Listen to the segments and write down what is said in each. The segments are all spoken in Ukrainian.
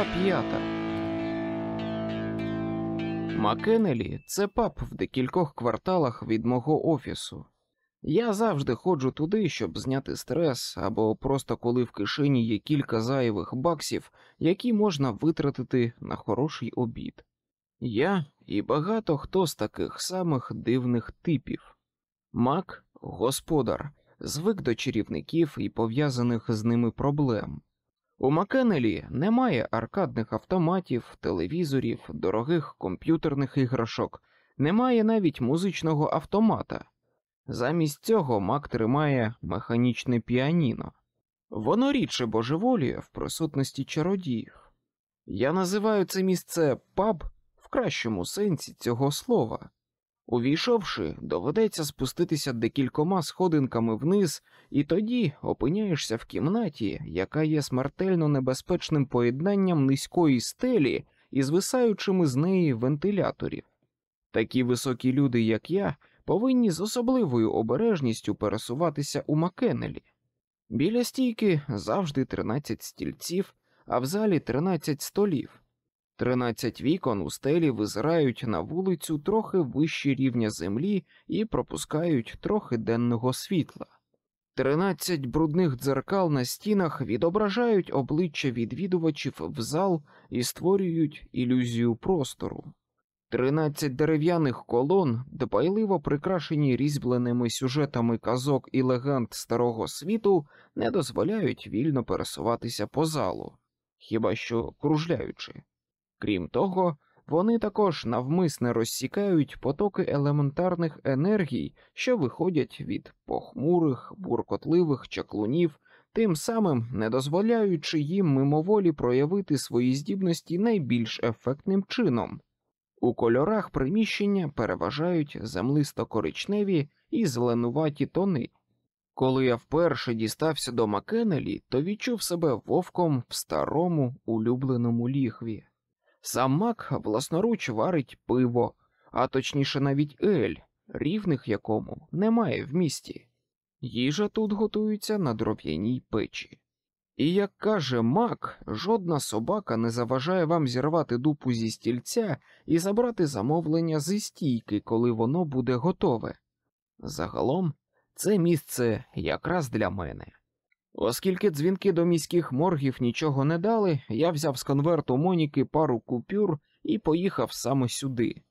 Глава п'ята. Макенелі це паб в декількох кварталах від мого офісу. Я завжди ходжу туди, щоб зняти стрес, або просто коли в кишені є кілька зайвих баксів, які можна витратити на хороший обід. Я і багато хто з таких самих дивних типів. Мак, господар, звик до чарівників і пов'язаних з ними проблем. У Макенелі немає аркадних автоматів, телевізорів, дорогих комп'ютерних іграшок, немає навіть музичного автомата. Замість цього Мак тримає механічне піаніно. Воно рідше божеволіє в присутності чародіїв. Я називаю це місце паб в кращому сенсі цього слова. Увійшовши, доведеться спуститися декількома сходинками вниз, і тоді опиняєшся в кімнаті, яка є смертельно небезпечним поєднанням низької стелі і звисаючими з неї вентиляторів. Такі високі люди, як я, повинні з особливою обережністю пересуватися у Макенелі. Біля стійки завжди 13 стільців, а в залі 13 столів. Тринадцять вікон у стелі визирають на вулицю трохи вище рівня землі і пропускають трохи денного світла. Тринадцять брудних дзеркал на стінах відображають обличчя відвідувачів в зал і створюють ілюзію простору. Тринадцять дерев'яних колон, дбайливо прикрашені різьбленими сюжетами казок і легенд старого світу, не дозволяють вільно пересуватися по залу, хіба що кружляючи. Крім того, вони також навмисне розсікають потоки елементарних енергій, що виходять від похмурих, буркотливих чаклунів, тим самим не дозволяючи їм мимоволі проявити свої здібності найбільш ефектним чином. У кольорах приміщення переважають землисто-коричневі і зеленуваті тони. Коли я вперше дістався до Макенелі, то відчув себе вовком в старому улюбленому ліхві. Сам мак власноруч варить пиво, а точніше навіть ель, рівних якому немає в місті. Їжа тут готується на дров'яній печі. І як каже мак, жодна собака не заважає вам зірвати дупу зі стільця і забрати замовлення зі стійки, коли воно буде готове. Загалом, це місце якраз для мене. Оскільки дзвінки до міських моргів нічого не дали, я взяв з конверту Моніки пару купюр і поїхав саме сюди.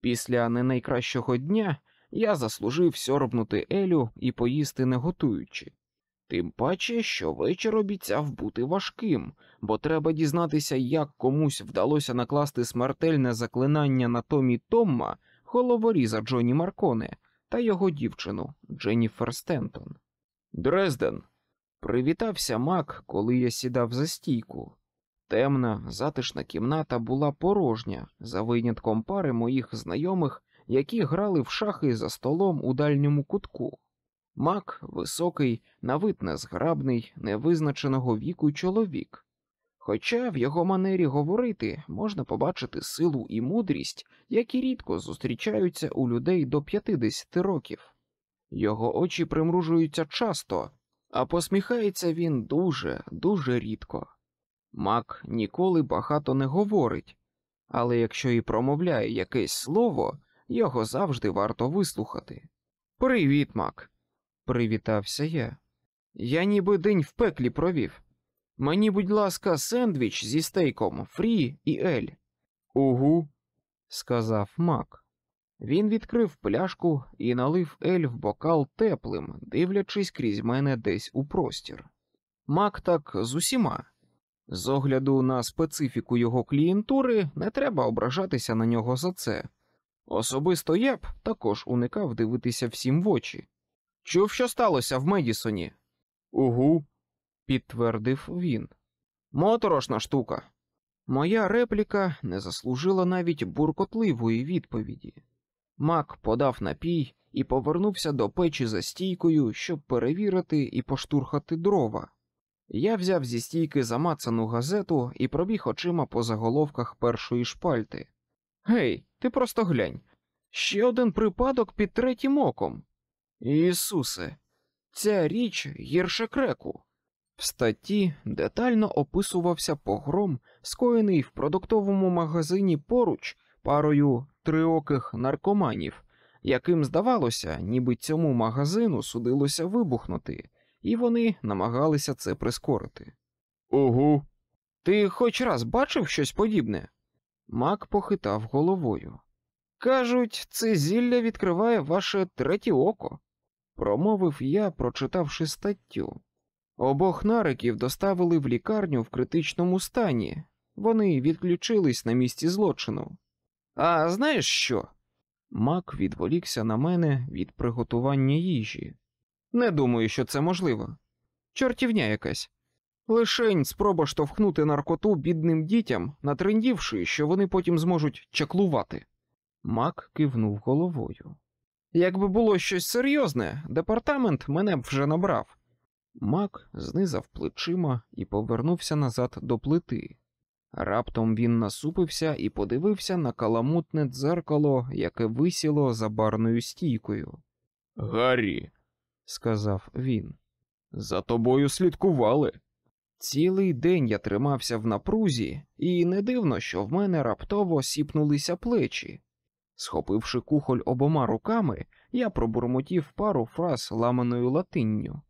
Після не найкращого дня я заслужив сьорбнути Елю і поїсти не готуючи. Тим паче, що вечір обіцяв бути важким, бо треба дізнатися, як комусь вдалося накласти смертельне заклинання на Томі Томма, головоріза Джоні Марконе та його дівчину Дженніфер Стентон. Дрезден. Привітався Мак, коли я сідав за стійку. Темна, затишна кімната була порожня, за винятком пари моїх знайомих, які грали в шахи за столом у дальньому кутку. Мак високий, на вид незграбний, невизначеного віку чоловік. Хоча в його манері говорити можна побачити силу і мудрість, які рідко зустрічаються у людей до 50 років. Його очі примружуються часто, а посміхається він дуже, дуже рідко. Мак ніколи багато не говорить, але якщо і промовляє якесь слово, його завжди варто вислухати. Привіт, Мак, привітався я. Я ніби день в пеклі провів. Мені, будь ласка, сендвіч зі стейком, фрі і ель. Угу, сказав Мак. Він відкрив пляшку і налив ель в бокал теплим, дивлячись крізь мене десь у простір. Мак так з усіма. З огляду на специфіку його клієнтури, не треба ображатися на нього за це. Особисто я б також уникав дивитися всім в очі. Чув, що сталося в Медісоні? Угу, підтвердив він. Моторошна штука. Моя репліка не заслужила навіть буркотливої відповіді. Мак подав напій і повернувся до печі за стійкою, щоб перевірити і поштурхати дрова. Я взяв зі стійки замацану газету і пробіг очима по заголовках першої шпальти. Гей, ти просто глянь. Ще один припадок під третім оком. Ісусе, ця річ гірше креку. В статті детально описувався погром, скоєний в продуктовому магазині поруч парою триоких наркоманів, яким здавалося, ніби цьому магазину судилося вибухнути, і вони намагалися це прискорити. Угу. Ти хоч раз бачив щось подібне? Мак похитав головою. Кажуть, це зілля відкриває ваше третє око, промовив я, прочитавши статтю. Обох нариків доставили в лікарню в критичному стані. Вони відключились на місці злочину. А знаєш що? Мак відволікся на мене від приготування їжі. Не думаю, що це можливо. Чортівня якась. Лишень спроба штовхнути наркоту бідним дітям, натрендівши, що вони потім зможуть чаклувати. Мак кивнув головою. Якби було щось серйозне, департамент мене б вже набрав. Мак знизав плечима і повернувся назад до плити. Раптом він насупився і подивився на каламутне дзеркало, яке висіло за барною стійкою. Гаррі, сказав він, за тобою слідкували. Цілий день я тримався в напрузі, і не дивно, що в мене раптово сіпнулися плечі. Схопивши кухоль обома руками, я пробурмотів пару фраз ламаною латинню.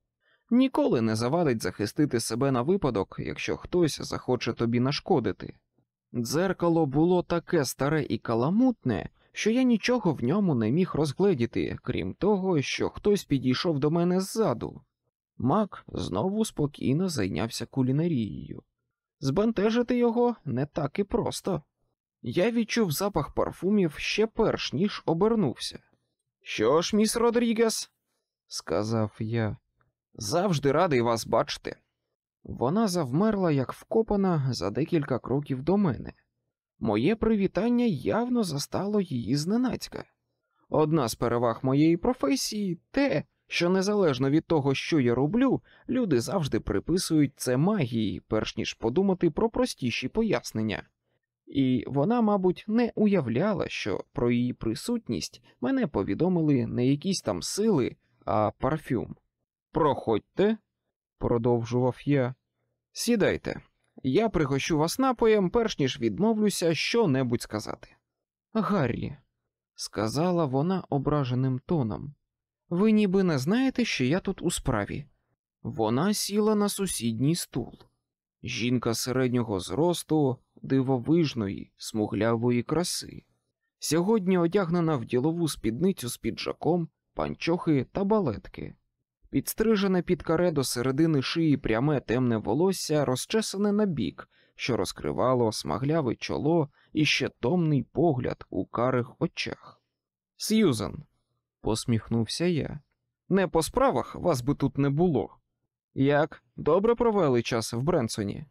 Ніколи не завадить захистити себе на випадок, якщо хтось захоче тобі нашкодити. Дзеркало було таке старе і каламутне, що я нічого в ньому не міг розгледіти, крім того, що хтось підійшов до мене ззаду. Мак знову спокійно зайнявся кулінарією. Збентежити його не так і просто. Я відчув запах парфумів ще перш ніж обернувся. Що ж, міс Родрігес, сказав я, завжди радий вас бачити. Вона завмерла, як вкопана, за декілька кроків до мене. Моє привітання явно застало її зненацька. Одна з переваг моєї професії те, що незалежно від того, що я роблю, люди завжди приписують це магії, перш ніж подумати про простіші пояснення. І вона, мабуть, не уявляла, що про її присутність мене повідомили не якісь там сили, а парфюм. Проходьте, продовжував я. Сідайте, я пригощу вас напоєм, перш ніж відмовлюся що-небудь сказати. Гаррі, сказала вона ображеним тоном, ви ніби не знаєте, що я тут у справі. Вона сіла на сусідній стул. Жінка середнього зросту, дивовижної, смуглявої краси. Сьогодні одягнена в ділову спідницю з піджаком, панчохи та балетки. Підстрижене під каре до середини шиї пряме темне волосся розчесане на бік, що розкривало смагляве чоло і ще томний погляд у карих очах. Сьюзан, посміхнувся я. Не по справах вас би тут не було. Як добре провели час в Бренсоні?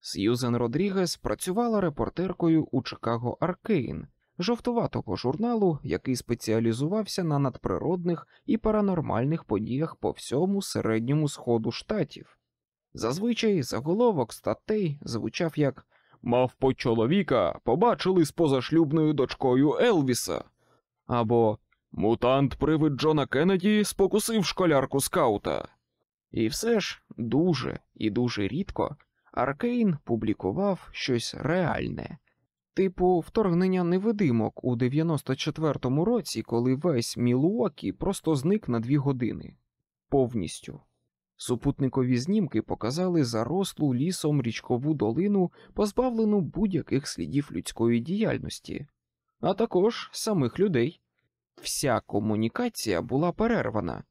Сьюзен Родрігес працювала репортеркою у Чикаго Аркейн, жовтуватого журналу, який спеціалізувався на надприродних і паранормальних подіях по всьому середньому сходу штатів. Зазвичай заголовок статей звучав як Мавпо чоловіка побачили з позашлюбною дочкою Елвіса або Мутант привид Джона Кеннеді спокусив школярку скаута. І все ж дуже і дуже рідко Аркейн публікував щось реальне, типу вторгнення невидимок у 94-му році, коли весь Мілуокі просто зник на дві години повністю. Супутникові знімки показали зарослу лісом річкову долину, позбавлену будь-яких слідів людської діяльності, а також самих людей. Вся комунікація була перервана,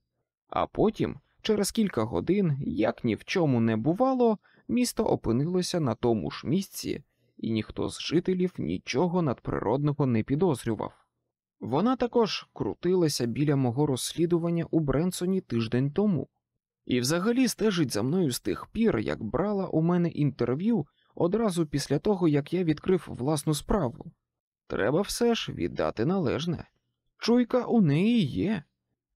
а потім, через кілька годин, як ні в чому не бувало, місто опинилося на тому ж місці, і ніхто з жителів нічого надприродного не підозрював. Вона також крутилася біля мого розслідування у Бренсоні тиждень тому, і взагалі стежить за мною з тих пір, як брала у мене інтерв'ю одразу після того, як я відкрив власну справу. Треба все ж віддати належне. Чуйка у неї є,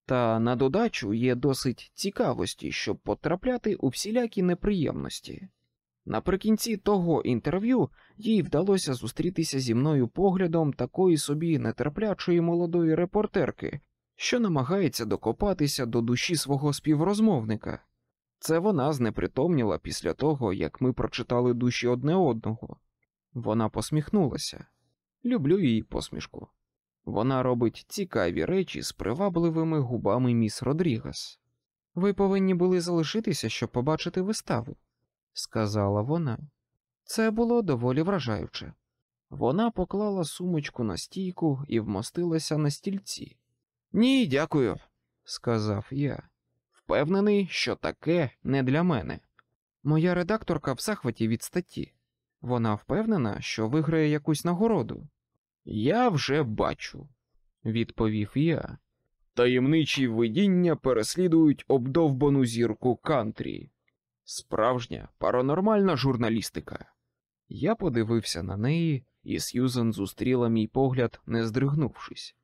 та на додачу є досить цікавості, щоб потрапляти у всілякі неприємності. Наприкінці того інтерв'ю їй вдалося зустрітися зі мною поглядом такої собі нетерплячої молодої репортерки, що намагається докопатися до душі свого співрозмовника. Це вона знепритомніла після того, як ми прочитали душі одне одного. Вона посміхнулася. Люблю її посмішку. Вона робить цікаві речі з привабливими губами міс Родрігас. Ви повинні були залишитися, щоб побачити виставу, сказала вона. Це було доволі вражаюче. Вона поклала сумочку на стійку і вмостилася на стільці. Ні, дякую, сказав я. Впевнений, що таке не для мене. Моя редакторка в захваті від статті. Вона впевнена, що виграє якусь нагороду. Я вже бачу, відповів я. Таємничі видіння переслідують обдовбану зірку кантрі. Справжня паранормальна журналістика. Я подивився на неї, і Сьюзен зустріла мій погляд, не здригнувшись.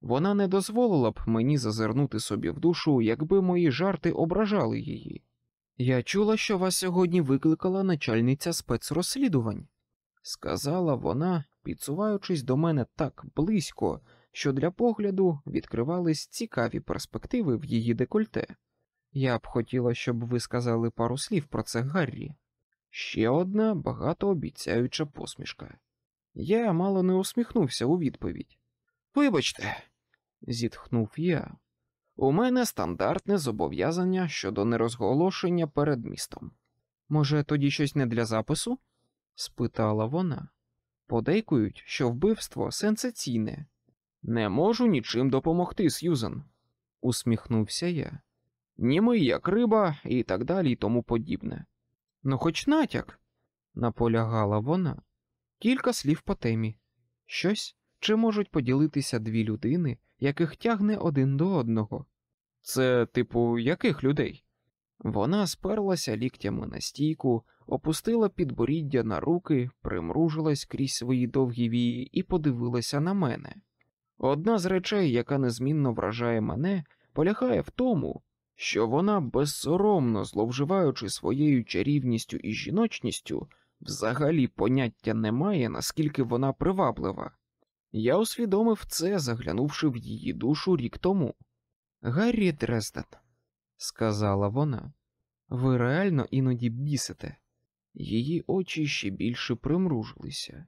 Вона не дозволила б мені зазирнути собі в душу, якби мої жарти ображали її. Я чула, що вас сьогодні викликала начальниця спецрозслідувань, сказала вона, підсуваючись до мене так близько, що для погляду відкривались цікаві перспективи в її декольте. Я б хотіла, щоб ви сказали пару слів про це Гаррі. Ще одна багатообіцяюча посмішка. Я мало не усміхнувся у відповідь. Вибачте, зітхнув я. У мене стандартне зобов'язання щодо нерозголошення перед містом. Може, тоді щось не для запису? спитала вона. Подейкують, що вбивство сенсаційне. Не можу нічим допомогти, Сьюзен, усміхнувся я. Німий як риба і так далі, і тому подібне. Ну, хоч натяк, наполягала вона. Кілька слів по темі. Щось, чи можуть поділитися дві людини, яких тягне один до одного. Це, типу, яких людей? Вона сперлася ліктями на стійку, опустила підборіддя на руки, примружилась крізь свої довгі вії і подивилася на мене. Одна з речей, яка незмінно вражає мене, полягає в тому, що вона, безсоромно зловживаючи своєю чарівністю і жіночністю, взагалі поняття не має, наскільки вона приваблива. Я усвідомив це, заглянувши в її душу рік тому. Гаррі Дрезден, сказала вона, ви реально іноді бісите. Її очі ще більше примружилися.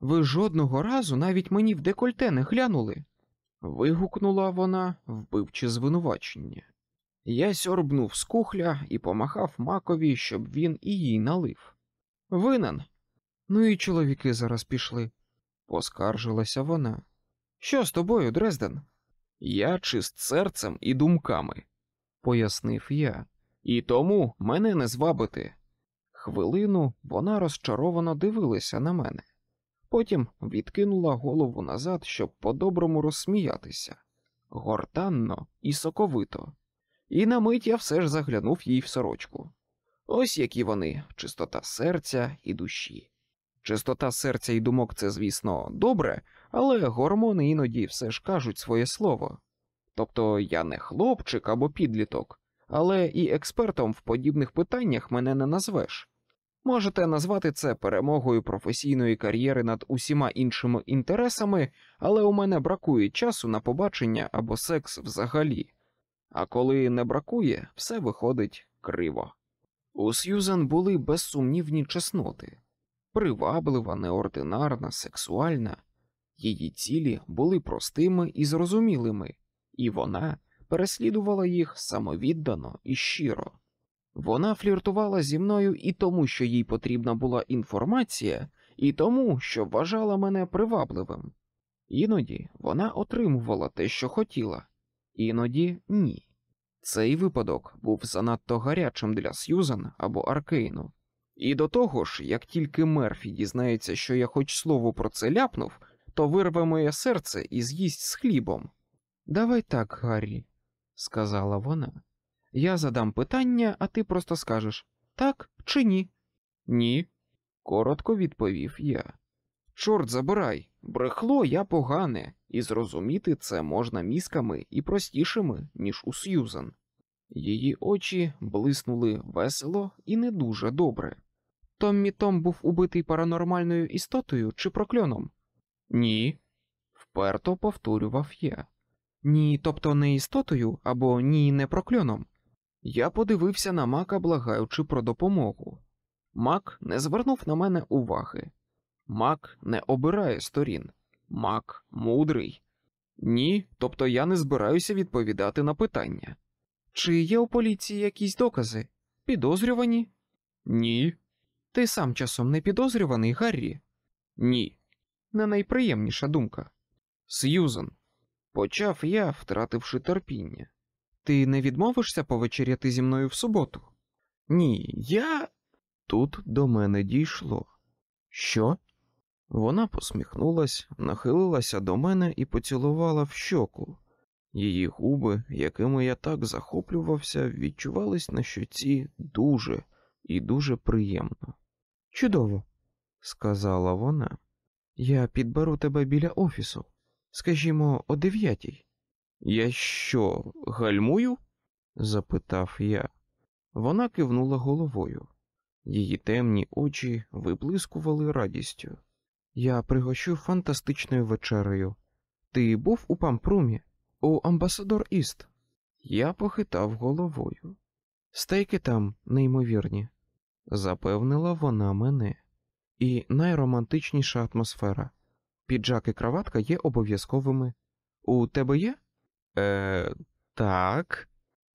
Ви жодного разу навіть мені в декольте не глянули. вигукнула вона, вбивче звинувачення. Я сьорбнув з кухля і помахав макові, щоб він і їй налив. Винен. Ну і чоловіки зараз пішли, поскаржилася вона. Що з тобою, Дрезден? Я чист серцем і думками, пояснив я, і тому мене не звабити. Хвилину вона розчаровано дивилася на мене, потім відкинула голову назад, щоб по-доброму розсміятися, гортанно і соковито, і на мить я все ж заглянув їй в сорочку. Ось які вони, чистота серця і душі. Чистота серця і думок це, звісно, добре, але гормони іноді все ж кажуть своє слово. Тобто я не хлопчик або підліток, але і експертом в подібних питаннях мене не назвеш. Можете назвати це перемогою професійної кар'єри над усіма іншими інтересами, але у мене бракує часу на побачення або секс взагалі. А коли не бракує, все виходить криво. У Сьюзен були безсумнівні чесноти приваблива, неординарна, сексуальна. Її цілі були простими і зрозумілими, і вона переслідувала їх самовіддано і щиро. Вона фліртувала зі мною і тому, що їй потрібна була інформація, і тому, що вважала мене привабливим. Іноді вона отримувала те, що хотіла, іноді ні. Цей випадок був занадто гарячим для Сьюзан або Аркейну. І до того ж, як тільки Мерфі дізнається, що я хоч слово про це ляпнув, то вирве моє серце і з'їсть з хлібом. Давай так, Гаррі, сказала вона. Я задам питання, а ти просто скажеш так чи ні? Ні, коротко відповів я. Чорт забирай, брехло я погане, і зрозуміти це можна мізками і простішими, ніж у Сьюзан. Її очі блиснули весело і не дуже добре. Томмі Том був убитий паранормальною істотою чи прокльоном? Ні, вперто повторював я. Ні, тобто не істотою або ні, не прокльоном. Я подивився на мака, благаючи про допомогу. Мак не звернув на мене уваги. Мак не обирає сторін. Мак мудрий. Ні, тобто я не збираюся відповідати на питання. Чи є у поліції якісь докази? Підозрювані? Ні. Ти сам часом не підозрюваний, Гаррі? Ні. Не найприємніша думка. Сьюзен, почав я, втративши терпіння. Ти не відмовишся повечеряти зі мною в суботу? Ні, я. Тут до мене дійшло. Що? Вона посміхнулась, нахилилася до мене і поцілувала в щоку. Її губи, якими я так захоплювався, відчувались на щоці дуже і дуже приємно. Чудово, сказала вона. Я підберу тебе біля офісу. Скажімо, о дев'ятій. Я що, гальмую? запитав я. Вона кивнула головою. Її темні очі виблискували радістю. Я пригощу фантастичною вечерею. Ти був у пампрумі, у Амбасадор Іст? Я похитав головою. Стейки там неймовірні, запевнила вона мене. І найромантичніша атмосфера. Піджак і краватка є обов'язковими. У тебе є? Е, так,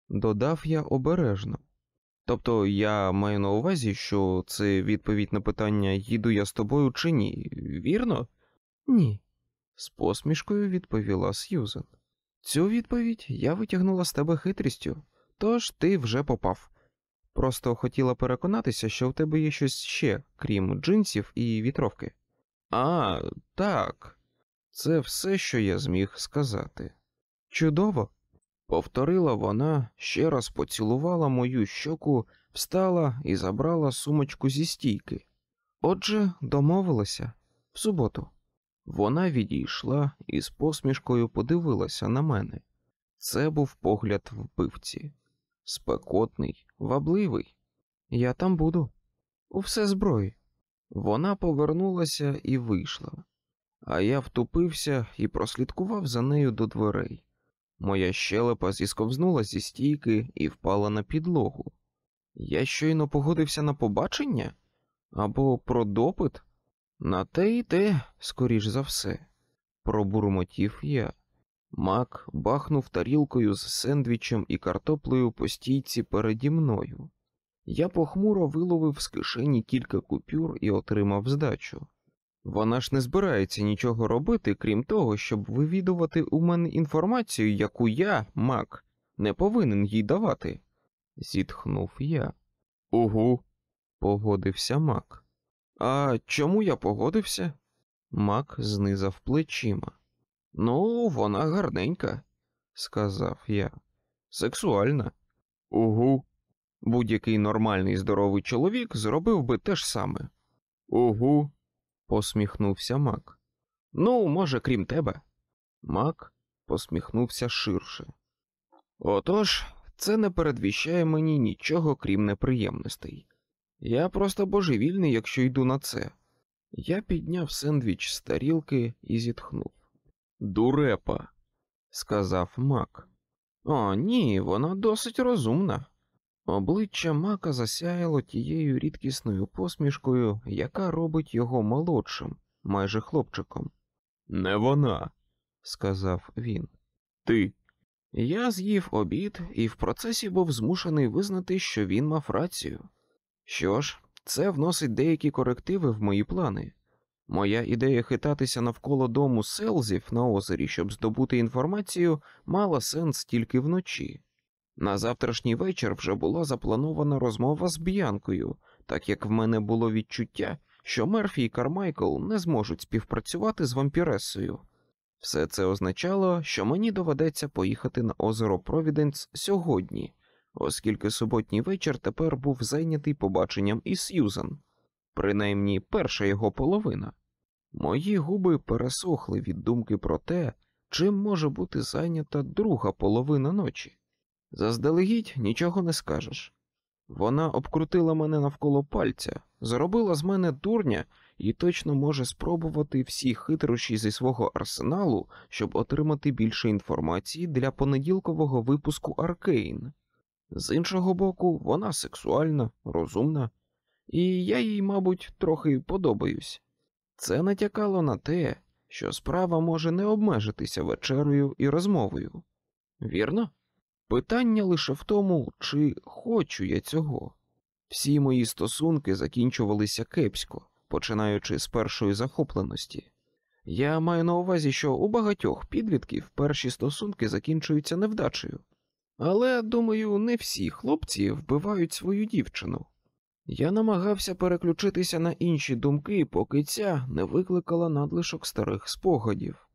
додав я обережно. Тобто я маю на увазі, що це відповідь на питання їду я з тобою чи ні, вірно? Ні, з посмішкою відповіла Сьюзен. Цю відповідь я витягнула з тебе хитрістю, тож ти вже попав. Просто хотіла переконатися, що в тебе є щось ще, крім джинсів і вітровки. А, так, це все, що я зміг сказати. Чудово, повторила вона, ще раз поцілувала мою щоку, встала і забрала сумочку зі стійки. Отже, домовилася в суботу. Вона відійшла і з посмішкою подивилася на мене. Це був погляд вбивці, спекотний, вабливий. Я там буду. У все зброї. Вона повернулася і вийшла, а я втупився і прослідкував за нею до дверей. Моя щелепа зісковзнула зі стійки і впала на підлогу. Я щойно погодився на побачення або про допит? На те і те, скоріш за все, пробурмотів я. Мак бахнув тарілкою з сендвічем і картоплею по стійці переді мною. Я похмуро виловив з кишені кілька купюр і отримав здачу. Вона ж не збирається нічого робити, крім того, щоб вивідувати у мене інформацію, яку я, Мак, не повинен їй давати. Зітхнув я. Угу, погодився Мак. А чому я погодився? Мак знизав плечима. Ну, вона гарненька, сказав я. Сексуальна. Угу. Будь-який нормальний здоровий чоловік зробив би те ж саме. Угу, посміхнувся Мак. Ну, може, крім тебе. Мак посміхнувся ширше. Отож, це не передвіщає мені нічого, крім неприємностей. Я просто божевільний, якщо йду на це. Я підняв сендвіч з тарілки і зітхнув. Дурепа, сказав Мак. О, ні, вона досить розумна. Обличчя Мака засяяло тією рідкісною посмішкою, яка робить його молодшим, майже хлопчиком. Не вона, сказав він. Ти. Я з'їв обід і в процесі був змушений визнати, що він мав рацію. Що ж, це вносить деякі корективи в мої плани. Моя ідея хитатися навколо дому селзів на озері, щоб здобути інформацію, мала сенс тільки вночі. На завтрашній вечір вже була запланована розмова з Б'янкою, так як в мене було відчуття, що Мерфі і Кармайкл не зможуть співпрацювати з вампіресою. Все це означало, що мені доведеться поїхати на озеро Провіденс сьогодні, оскільки суботній вечір тепер був зайнятий побаченням із Сьюзан, принаймні перша його половина. Мої губи пересохли від думки про те, чим може бути зайнята друга половина ночі. Заздалегідь нічого не скажеш. Вона обкрутила мене навколо пальця, зробила з мене дурня і точно може спробувати всі хитрощі зі свого арсеналу, щоб отримати більше інформації для понеділкового випуску Аркейн. З іншого боку, вона сексуальна, розумна, і я їй, мабуть, трохи подобаюсь. Це натякало на те, що справа може не обмежитися вечерою і розмовою. Вірно? Питання лише в тому, чи хочу я цього. Всі мої стосунки закінчувалися кепсько, починаючи з першої захопленості. Я маю на увазі, що у багатьох підлітків перші стосунки закінчуються невдачею. Але, думаю, не всі хлопці вбивають свою дівчину. Я намагався переключитися на інші думки, поки ця не викликала надлишок старих спогадів.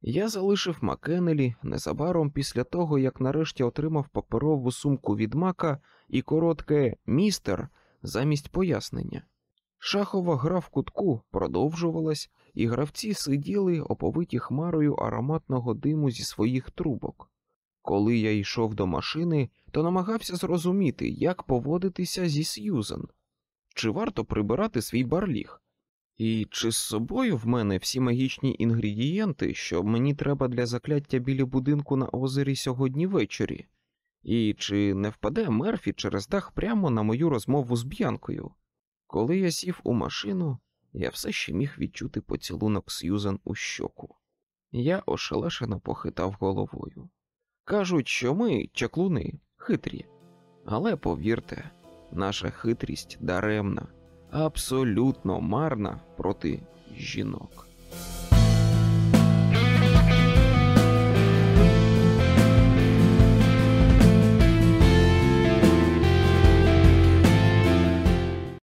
Я залишив Макенелі незабаром після того, як нарешті отримав паперову сумку від мака і коротке містер замість пояснення. Шахова гра в кутку продовжувалась, і гравці сиділи, оповиті хмарою ароматного диму зі своїх трубок. Коли я йшов до машини, то намагався зрозуміти, як поводитися зі Сьюзен, чи варто прибирати свій барліг, і чи з собою в мене всі магічні інгредієнти, що мені треба для закляття біля будинку на озері сьогодні ввечері, і чи не впаде Мерфі через дах прямо на мою розмову з Б'янкою? Коли я сів у машину, я все ще міг відчути поцілунок Сьюзен у щоку. Я ошелешено похитав головою. Кажуть, що ми, чаклуни, хитрі. Але повірте, наша хитрість даремна, абсолютно марна проти жінок.